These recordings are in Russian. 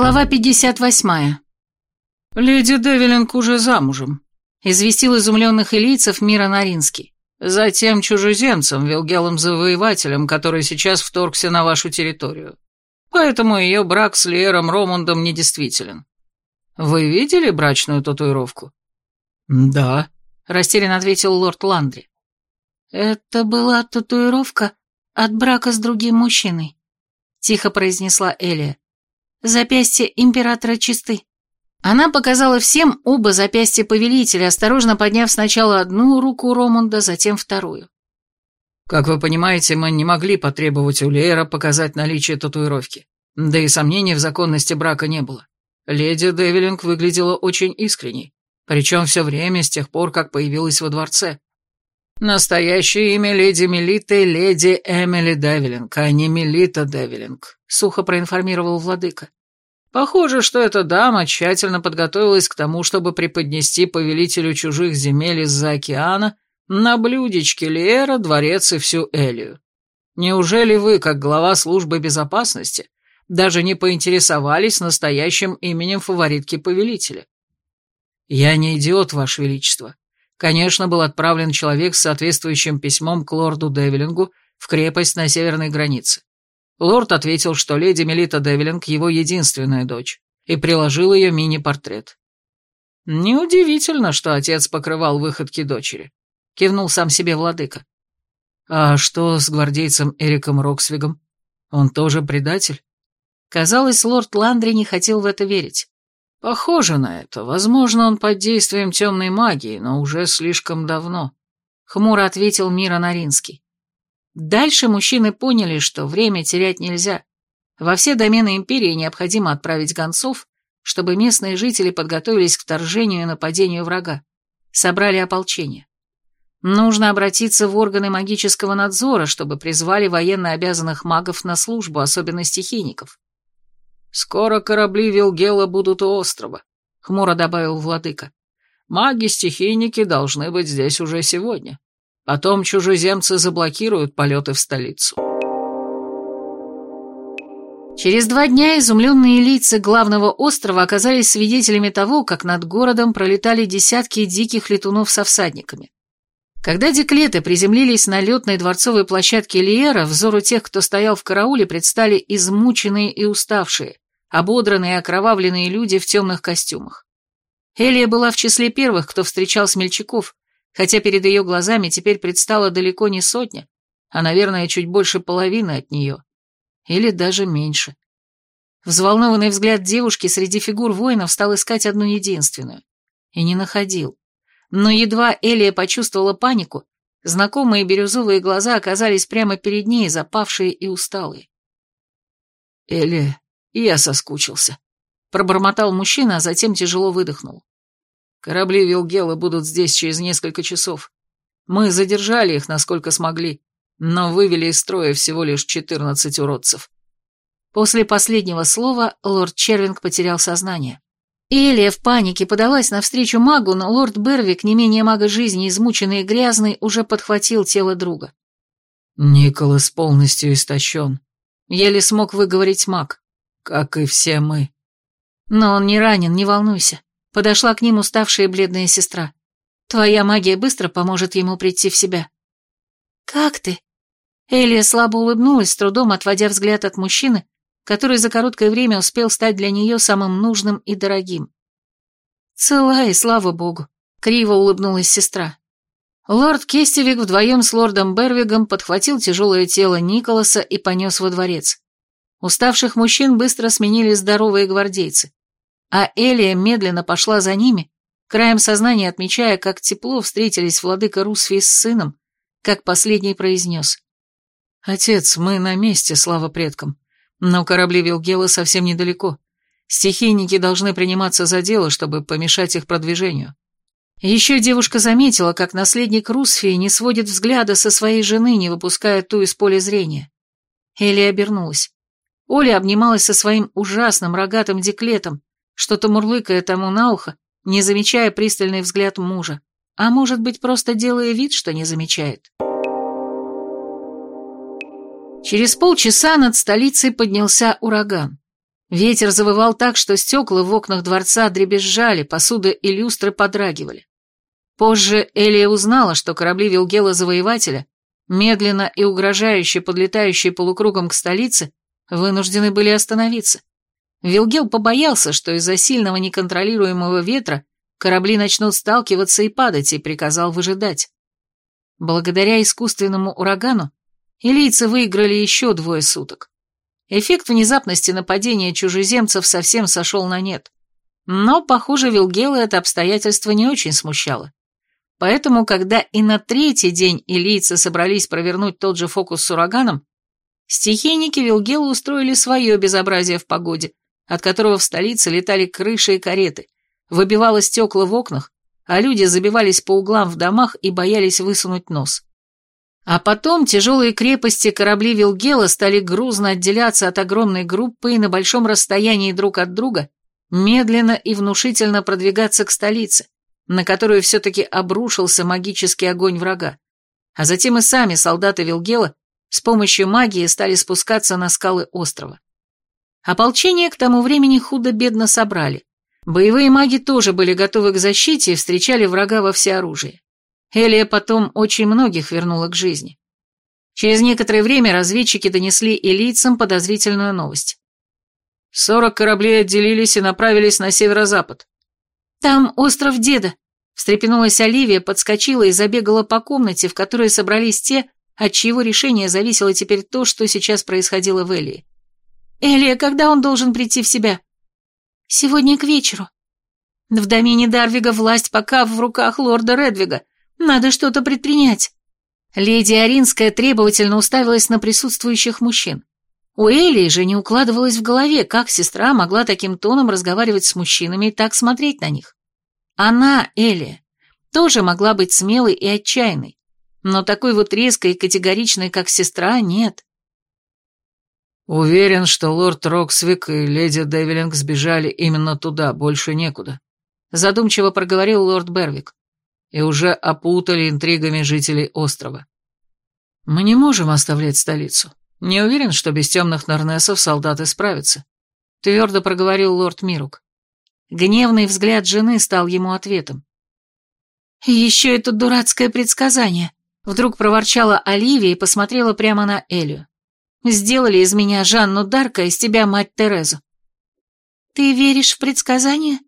Глава 58. «Леди Девилинг уже замужем», — известил изумленных элийцев Мира Наринский. «Затем чужеземцем, Вилгелом-завоевателем, который сейчас вторгся на вашу территорию. Поэтому ее брак с Лером Ромундом недействителен. Вы видели брачную татуировку?» «Да», — растерянно ответил лорд Ландри. «Это была татуировка от брака с другим мужчиной», — тихо произнесла Элия. Запястья императора чисты. Она показала всем оба запястья повелителя, осторожно подняв сначала одну руку Ромунда, затем вторую. Как вы понимаете, мы не могли потребовать у Леера показать наличие татуировки. Да и сомнений в законности брака не было. Леди Девилинг выглядела очень искренней, причем все время с тех пор, как появилась во дворце. Настоящее имя леди Мелиты — леди Эмили Девилинг, а не Мелита Девилинг сухо проинформировал владыка. Похоже, что эта дама тщательно подготовилась к тому, чтобы преподнести повелителю чужих земель из-за океана на блюдечке Лиэра, дворец и всю Элию. Неужели вы, как глава службы безопасности, даже не поинтересовались настоящим именем фаворитки повелителя? Я не идиот, Ваше Величество. Конечно, был отправлен человек с соответствующим письмом к лорду Девилингу в крепость на северной границе. Лорд ответил, что леди Мелита Девилинг его единственная дочь, и приложил ее мини-портрет. Неудивительно, что отец покрывал выходки дочери, кивнул сам себе владыка. А что с гвардейцем Эриком Роксвигом? Он тоже предатель? Казалось, лорд Ландри не хотел в это верить. Похоже на это. Возможно, он под действием темной магии, но уже слишком давно. Хмуро ответил Мира Наринский. Дальше мужчины поняли, что время терять нельзя. Во все домены империи необходимо отправить гонцов, чтобы местные жители подготовились к вторжению и нападению врага, собрали ополчение. Нужно обратиться в органы магического надзора, чтобы призвали военно обязанных магов на службу, особенно стихийников. «Скоро корабли Вилгела будут у острова», — хмуро добавил владыка. «Маги-стихийники должны быть здесь уже сегодня». Потом чужеземцы заблокируют полеты в столицу. Через два дня изумленные лица главного острова оказались свидетелями того, как над городом пролетали десятки диких летунов со всадниками. Когда деклеты приземлились на летной дворцовой площадке Лиера, взору тех, кто стоял в карауле, предстали измученные и уставшие, ободранные и окровавленные люди в темных костюмах. Элия была в числе первых, кто встречал смельчаков, хотя перед ее глазами теперь предстала далеко не сотня, а, наверное, чуть больше половины от нее. Или даже меньше. Взволнованный взгляд девушки среди фигур воинов стал искать одну единственную. И не находил. Но едва Элия почувствовала панику, знакомые бирюзовые глаза оказались прямо перед ней, запавшие и усталые. «Элия, я соскучился», — пробормотал мужчина, а затем тяжело выдохнул. Корабли Вилгела будут здесь через несколько часов. Мы задержали их, насколько смогли, но вывели из строя всего лишь четырнадцать уродцев. После последнего слова лорд Червинг потерял сознание. Элия в панике подалась навстречу магу, но лорд Бервик, не менее мага жизни, измученный и грязный, уже подхватил тело друга. «Николас полностью истощен», — еле смог выговорить маг, как и все мы. «Но он не ранен, не волнуйся. Подошла к ним уставшая и бледная сестра. «Твоя магия быстро поможет ему прийти в себя». «Как ты?» Элия слабо улыбнулась, с трудом отводя взгляд от мужчины, который за короткое время успел стать для нее самым нужным и дорогим. «Цела и слава богу», — криво улыбнулась сестра. Лорд Кестевик вдвоем с лордом Бервигом подхватил тяжелое тело Николаса и понес во дворец. Уставших мужчин быстро сменили здоровые гвардейцы а Элия медленно пошла за ними, краем сознания отмечая, как тепло встретились владыка Русфи с сыном, как последний произнес. «Отец, мы на месте, слава предкам, но корабли Вилгела совсем недалеко. Стихийники должны приниматься за дело, чтобы помешать их продвижению». Еще девушка заметила, как наследник Русфии не сводит взгляда со своей жены, не выпуская ту из поля зрения. Элия обернулась. Оля обнималась со своим ужасным рогатым деклетом, что-то мурлыкая тому на ухо, не замечая пристальный взгляд мужа, а может быть, просто делая вид, что не замечает. Через полчаса над столицей поднялся ураган. Ветер завывал так, что стекла в окнах дворца дребезжали, посуда и люстры подрагивали. Позже Элия узнала, что корабли Вилгела-завоевателя, медленно и угрожающе подлетающие полукругом к столице, вынуждены были остановиться. Вилгел побоялся, что из-за сильного неконтролируемого ветра корабли начнут сталкиваться и падать, и приказал выжидать. Благодаря искусственному урагану илийцы выиграли еще двое суток. Эффект внезапности нападения чужеземцев совсем сошел на нет. Но, похоже, Вилгела это обстоятельство не очень смущало. Поэтому, когда и на третий день илийцы собрались провернуть тот же фокус с ураганом, стихийники Вилгела устроили свое безобразие в погоде, от которого в столице летали крыши и кареты, выбивало стекла в окнах, а люди забивались по углам в домах и боялись высунуть нос. А потом тяжелые крепости корабли Вилгела стали грузно отделяться от огромной группы и на большом расстоянии друг от друга медленно и внушительно продвигаться к столице, на которую все-таки обрушился магический огонь врага. А затем и сами солдаты Вилгела с помощью магии стали спускаться на скалы острова. Ополчение к тому времени худо-бедно собрали, Боевые маги тоже были готовы к защите и встречали врага во всеоружии. Элия потом очень многих вернула к жизни. Через некоторое время разведчики донесли элийцам подозрительную новость. Сорок кораблей отделились и направились на северо-запад. «Там остров Деда», — встрепенулась Оливия, подскочила и забегала по комнате, в которой собрались те, от чьего решения зависело теперь то, что сейчас происходило в Элии. «Элия, когда он должен прийти в себя?» Сегодня к вечеру. В домене Дарвига власть пока в руках лорда Редвига. Надо что-то предпринять. Леди Аринская требовательно уставилась на присутствующих мужчин. У Элии же не укладывалось в голове, как сестра могла таким тоном разговаривать с мужчинами и так смотреть на них. Она, Элия, тоже могла быть смелой и отчаянной, но такой вот резкой и категоричной, как сестра, нет. Уверен, что лорд Роксвик и леди Девилинг сбежали именно туда, больше некуда. Задумчиво проговорил лорд Бервик. И уже опутали интригами жителей острова. Мы не можем оставлять столицу. Не уверен, что без темных Нарнесов солдаты справятся. Твердо проговорил лорд Мирук. Гневный взгляд жены стал ему ответом. «Еще это дурацкое предсказание!» Вдруг проворчала Оливия и посмотрела прямо на Элю. Сделали из меня Жанну Дарка, из тебя мать Терезу. Ты веришь в предсказания?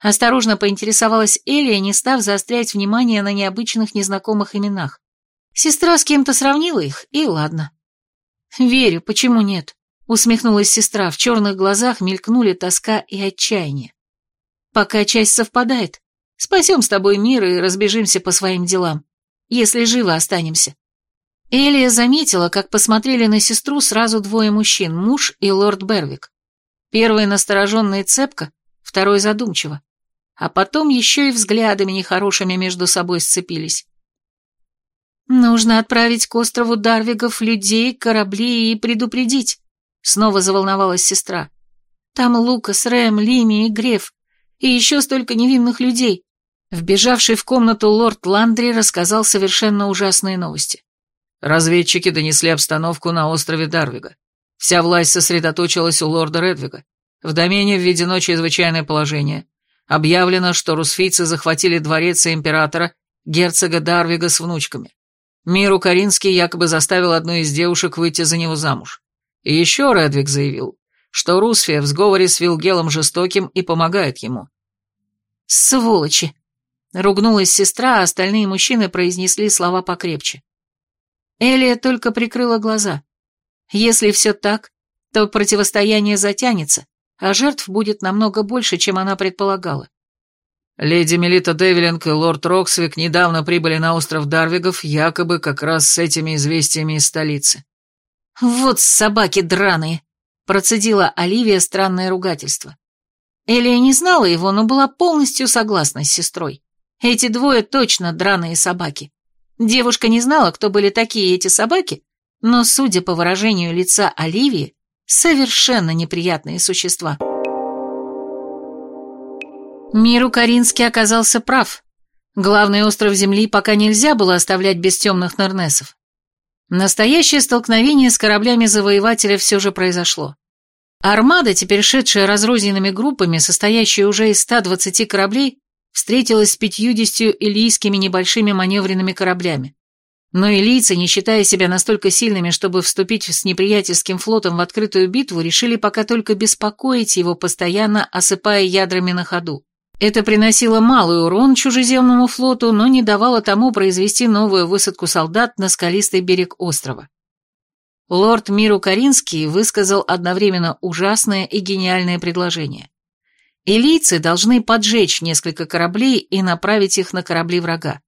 Осторожно поинтересовалась Элия, не став заострять внимание на необычных незнакомых именах. Сестра с кем-то сравнила их, и ладно. Верю, почему нет? Усмехнулась сестра, в черных глазах мелькнули тоска и отчаяние. Пока часть совпадает, спасем с тобой мир и разбежимся по своим делам, если живы останемся. Элия заметила, как посмотрели на сестру сразу двое мужчин, муж и лорд Бервик. Первый настороженно и цепко, второй задумчиво. А потом еще и взглядами нехорошими между собой сцепились. «Нужно отправить к острову Дарвигов людей, корабли и предупредить», — снова заволновалась сестра. «Там Лукас, Рэм, Лими и Греф, и еще столько невинных людей». Вбежавший в комнату лорд Ландри рассказал совершенно ужасные новости. Разведчики донесли обстановку на острове Дарвига. Вся власть сосредоточилась у лорда Редвига. В домене введено чрезвычайное положение. Объявлено, что русфийцы захватили дворец императора, герцога Дарвига с внучками. Миру Каринский якобы заставил одну из девушек выйти за него замуж. И еще Редвиг заявил, что Русфия в сговоре с Вилгелом жестоким и помогает ему. «Сволочи!» — ругнулась сестра, а остальные мужчины произнесли слова покрепче. Элия только прикрыла глаза. Если все так, то противостояние затянется, а жертв будет намного больше, чем она предполагала. Леди Мелита Девилинг и лорд Роксвик недавно прибыли на остров Дарвигов, якобы как раз с этими известиями из столицы. «Вот собаки драные!» – процедила Оливия странное ругательство. Элия не знала его, но была полностью согласна с сестрой. Эти двое точно драные собаки. Девушка не знала, кто были такие эти собаки, но, судя по выражению лица Оливии, совершенно неприятные существа. Миру Каринский оказался прав. Главный остров Земли пока нельзя было оставлять без темных нернесов. Настоящее столкновение с кораблями завоевателя все же произошло. Армада, теперь шедшая разрозненными группами, состоящая уже из 120 кораблей, встретилась с 50 илийскими небольшими маневренными кораблями. Но илийцы, не считая себя настолько сильными, чтобы вступить с неприятельским флотом в открытую битву, решили пока только беспокоить его, постоянно осыпая ядрами на ходу. Это приносило малый урон чужеземному флоту, но не давало тому произвести новую высадку солдат на скалистый берег острова. Лорд Миру Каринский высказал одновременно ужасное и гениальное предложение. Илийцы должны поджечь несколько кораблей и направить их на корабли врага.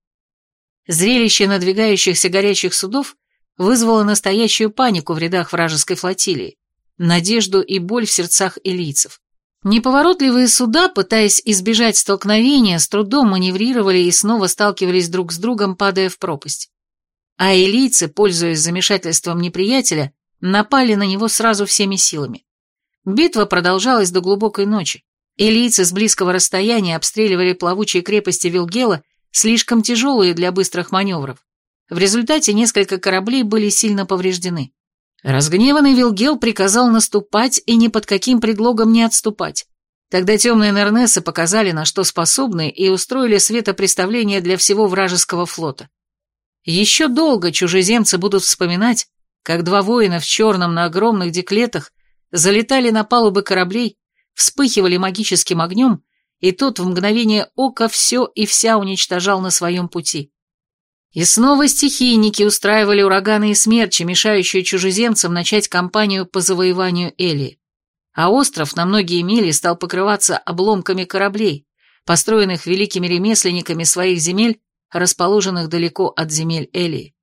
Зрелище надвигающихся горячих судов вызвало настоящую панику в рядах вражеской флотилии, надежду и боль в сердцах илийцев. Неповоротливые суда, пытаясь избежать столкновения, с трудом маневрировали и снова сталкивались друг с другом, падая в пропасть. А илийцы, пользуясь замешательством неприятеля, напали на него сразу всеми силами. Битва продолжалась до глубокой ночи. Илийцы с близкого расстояния обстреливали плавучие крепости Вилгела слишком тяжелые для быстрых маневров. В результате несколько кораблей были сильно повреждены. Разгневанный Вилгел приказал наступать и ни под каким предлогом не отступать. Тогда темные Нернесы показали, на что способны, и устроили светопреставление для всего вражеского флота. Еще долго чужеземцы будут вспоминать, как два воина в черном на огромных деклетах залетали на палубы кораблей, вспыхивали магическим огнем и тот в мгновение ока все и вся уничтожал на своем пути. И снова стихийники устраивали ураганы и смерчи, мешающие чужеземцам начать кампанию по завоеванию Элии. А остров на многие мили стал покрываться обломками кораблей, построенных великими ремесленниками своих земель, расположенных далеко от земель Элии.